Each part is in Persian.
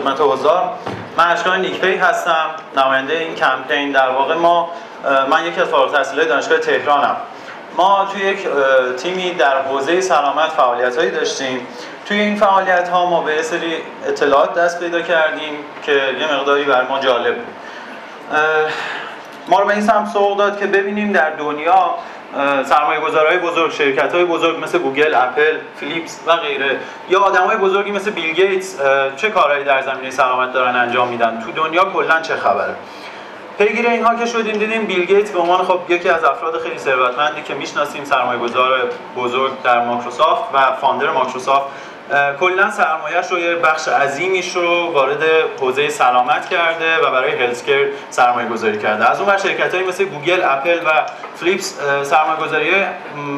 خدمت حضار. من اشکان نیکپی هستم. نماینده این کمپین در واقع ما من یکی از فارغ التحصیلای دانشگاه تهرانم. ما توی یک تیمی در حوزه سلامت فعالیت هایی داشتیم. توی این فعالیت ها ما به سری اطلاعات دست پیدا کردیم که یه مقداری بر ما جالب بود. ما رو به این سمت سوق داد که ببینیم در دنیا سرمایه گذارهای بزرگ شرکت های بزرگ مثل گوگل، اپل، فیلیپس و غیره یا آدم های بزرگی مثل بیل گیتس چه کارهایی در زمینه سلامت دارن انجام میدن؟ تو دنیا کلا چه خبره؟ پیگیر اینها که شدیم دیدیم بیل گیتس به عنوان خب یکی از افراد خیلی ثروتمندی که می‌شناسیم سرمایه گذار بزرگ در مایکروسافت و founder مایکروسافت. کلا سرمایهش رو یه بخش عظیمیش رو وارد حوزه سلامت کرده و برای healthcare سرمایه گذاری کرده. از اون بر شرکت مثل گوگل، اپل و فیلیپس سرمایه گذاری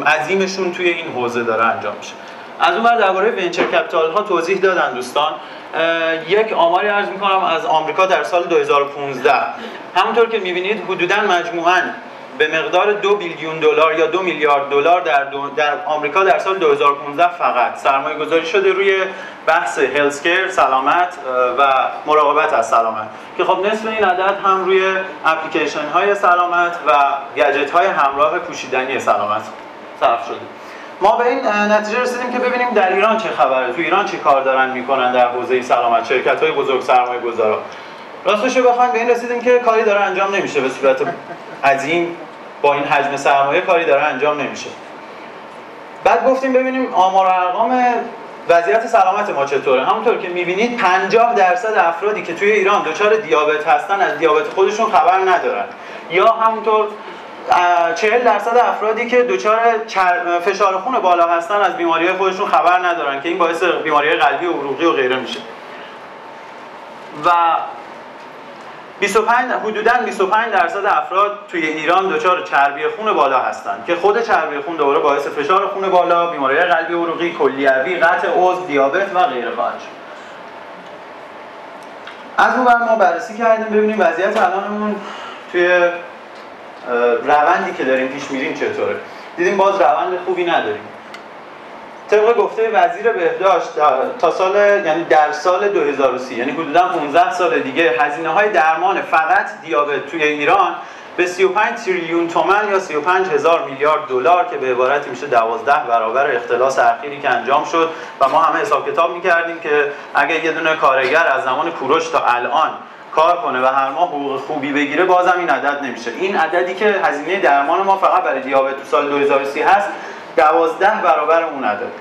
عظیمشون توی این حوزه داره انجام میشه. از اون بر درباره ونچر کپیتال ها توضیح دادن دوستان. یک آماری عرض می‌کنم از آمریکا در سال 2015 همونطور که می‌بینید حدودا مجموعاً به مقدار دو بیلیون دلار یا دو میلیارد دلار در, در آمریکا در سال 2015 فقط سرمایه گذاری شده روی بحث هلسکر سلامت و مراقبت از سلامت. که خب نصف این عدد هم روی اپلیکیشن های سلامت و گجت های همراه پوشیدنی سلامت صرف شده. ما به این نتیجه رسیدیم که ببینیم در ایران چه خبره تو ایران چه کار دارن می‌کنن در حوزه سلامت شرکت های بزرگ سرمایه گذارا راستش رو بخوایم به این رسیدیم که کاری داره انجام نمیشه به صورت عظیم با این حجم سرمایه کاری داره انجام نمیشه. بعد گفتیم ببینیم آمار و ارقام وضعیت سلامت ما چطوره. همونطور که می‌بینید 50 درصد افرادی که توی ایران دچار دیابت هستن از دیابت خودشون خبر ندارن. یا همونطور 40 درصد افرادی که دچار فشار خون بالا هستن از بیماری خودشون خبر ندارن که این باعث بیماری قلبی و عروقی و غیره میشه. و 25 حدودا 25 درصد افراد توی ایران دچار چربی خون بالا هستند که خود چربی خون دوباره باعث فشار خون بالا، بیماری قلبی عروقی، کلیوی، قطع عضو، دیابت و غیره خواهد شد. از اون ما بررسی کردیم ببینیم وضعیت الانمون توی روندی که داریم پیش میریم چطوره. دیدیم باز روند خوبی نداریم. طبق گفته وزیر بهداشت تا سال یعنی در سال 2030 یعنی حدودا 15 سال دیگه هزینه های درمان فقط دیابت توی ایران به 35 تریلیون تومن یا 35 هزار میلیارد دلار که به عبارتی میشه 12 برابر اختلاس اخیری که انجام شد. و ما همه حساب کتاب می‌کردیم که اگر یه دونه کارگر از زمان کوروش تا الان کار کنه و هر ماه حقوق خوبی بگیره بازم این عدد نمیشه. این عددی که هزینه درمان ما فقط برای دیابت تو سال 2030 هست دوازده برابر اون عدد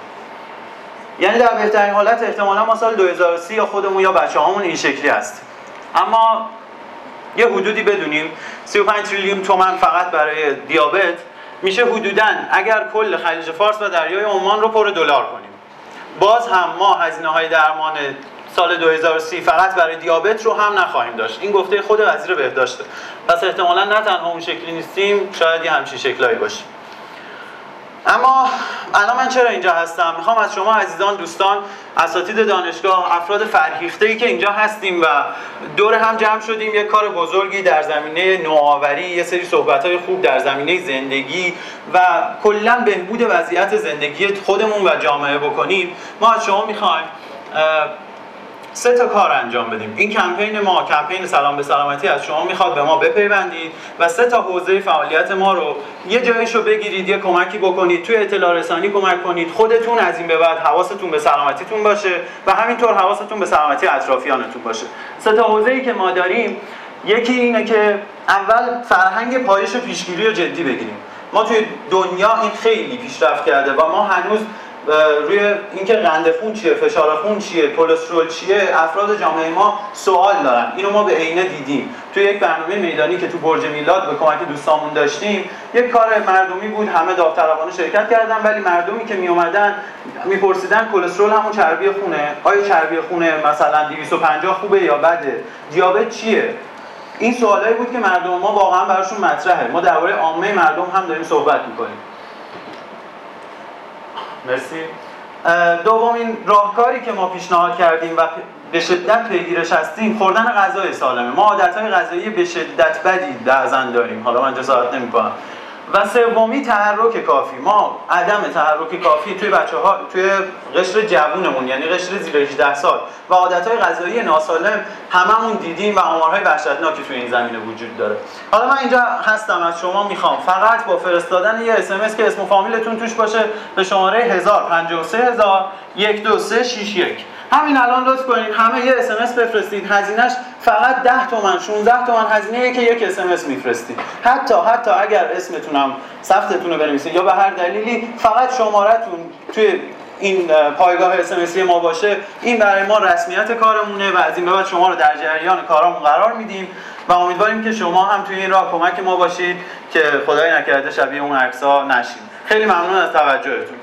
یعنی در بهترین حالت احتمالا ما سال 2030 یا خودمون یا بچه هامون این شکلی هست اما یه حدودی بدونیم 35 تریلیون تومن فقط برای دیابت میشه حدودا اگر کل خلیج فارس و دریای عمان رو پر دلار کنیم. باز هم ما هزینه های درمان سال 2030 فقط برای دیابت رو هم نخواهیم داشت. این گفته خود وزیر بهداشته. پس احتمالا نه تنها اون شکلی نیستیم شاید یه همچین شکلایی باشیم اما الان من چرا اینجا هستم؟ می‌خوام از شما عزیزان دوستان اساتید دانشگاه افراد فرهیخته ای که اینجا هستیم و دور هم جمع شدیم یک کار بزرگی در زمینه نوآوری یه سری صحبت های خوب در زمینه زندگی و کلا بهبود وضعیت زندگی خودمون و جامعه بکنیم. ما از شما می‌خوایم سه تا کار انجام بدیم. این کمپین ما کمپین سلام به سلامتی از شما می‌خواد به ما بپیوندید و سه تا حوزه فعالیت ما رو یه جایشو بگیرید یه کمکی بکنید توی اطلاع رسانی کمک کنید. خودتون از این به بعد حواستون به سلامتیتون باشه و همینطور حواستون به سلامتی اطرافیانتون باشه. سه تا حوزه ای که ما داریم یکی اینه که اول فرهنگ پایش پیشگیری رو جدی بگیریم. ما توی دنیا این خیلی پیشرفت کرده و ما هنوز روی اینکه قند خون چیه فشار خون چیه کلسترول چیه افراد جامعه ما سوال دارن. اینو ما به عینه دیدیم. توی یک برنامه میدانی که تو برج میلاد به کمک دوستامون داشتیم یک کار مردمی بود همه داوطلبانه شرکت کردن ولی مردمی که می اومدن میپرسیدن کلسترول همون چربی خونه. آیا چربی خونه مثلا 250 خوبه یا بده؟ دیابت چیه؟ این سوالایی بود که مردم ما واقعا براشون مطرحه. ما درباره عامه مردم هم داریم صحبت می‌کنیم. مرسی. دومین راهکاری که ما پیشنهاد کردیم و به شدت پیگیرش هستیم خوردن غذای سالمه. ما عادتهای غذایی به شدت بدی زن داریم. حالا من جسارت نمی‌کنم. و سومی تحرک کافی. ما عدم تحرک کافی توی بچه ها توی قشر جوونمون یعنی قشر زیر 18 سال و عادت های غذایی ناسالم هممون دیدیم و آمارهای وحشتناکی توی این زمینه وجود داره. حالا من اینجا هستم از شما می‌خوام. فقط با فرستادن یه اسمس که اسم و فامیلتون توش باشه به شماره 1053 12361 همین الان لطف کنید همه یه اسمس بفرستید. هزینهش فقط 10 تومن 16 تومن هزینه که یک اسمس میفرستید. حتی حتی اگر اسمتونم سختتون رو بنویسید یا به هر دلیلی فقط شمارتون توی این پایگاه اسمسی ما باشه این برای ما رسمیت کارمونه و از این به بعد شما رو در جریان کارامون قرار میدیم و امیدواریم که شما هم توی این راه کمک ما باشید که خدای نکرده شبیه اون عکس ها نشیم خیلی ممنون از توجهتون.